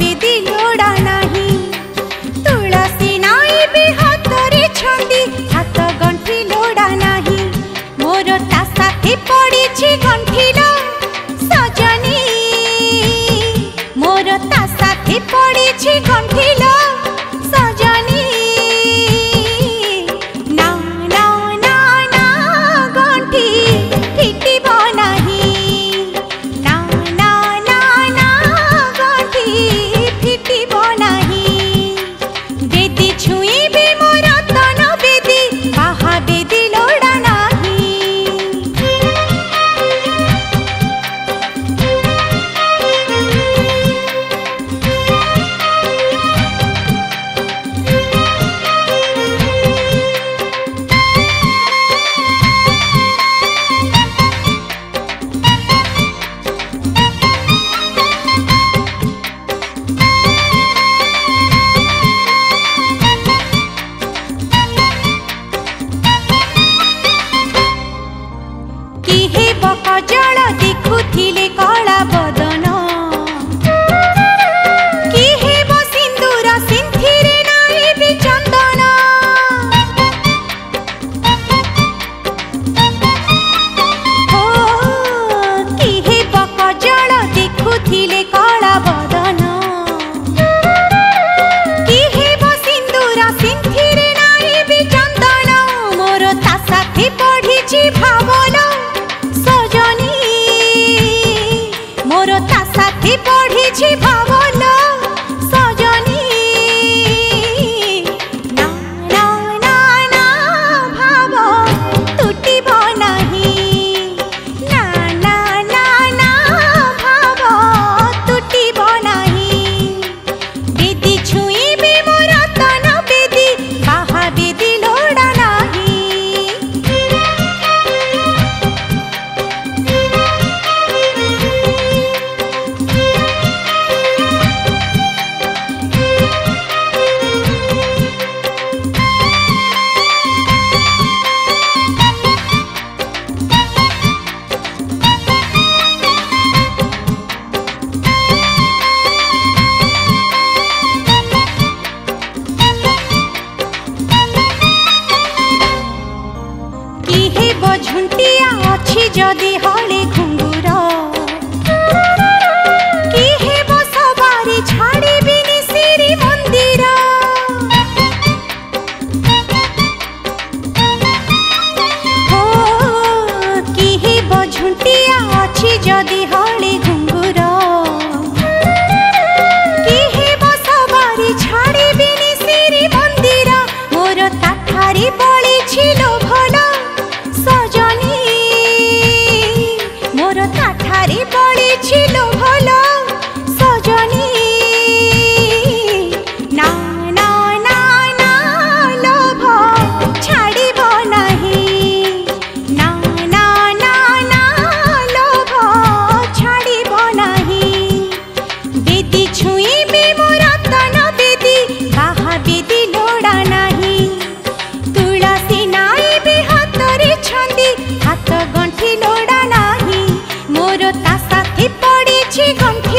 দিদি লোଡ଼ା ନାହିଁ ତୁଳସୀ ନାଇଁ ବି ହାତରେ ଛନ୍ଦି ହାତ ଗଣ୍ଠି ଲୋଡ଼ା ନାହିଁ ମୋର ତା ସାଥି ପଡ଼ିଛି ଗଣ୍ଠିର ভাবনা। সজনী মোর তা সাথে পড়িছি ভাবনা। ঝুঁটিয়া ଅଛି ଯଦି ହଳେ ଘୁଙ୍ଗୁର କି ହେବ ସବାରି ଛାଡ଼ିବିନି ଶ୍ରୀ ମନ୍ଦିର କି ହେବ ଝୁଣ୍ଟିଆ ଅଛି ଯଦି ମୋର ତା ସାଥି ପଡ଼ିଛି ଘଣ୍ଟି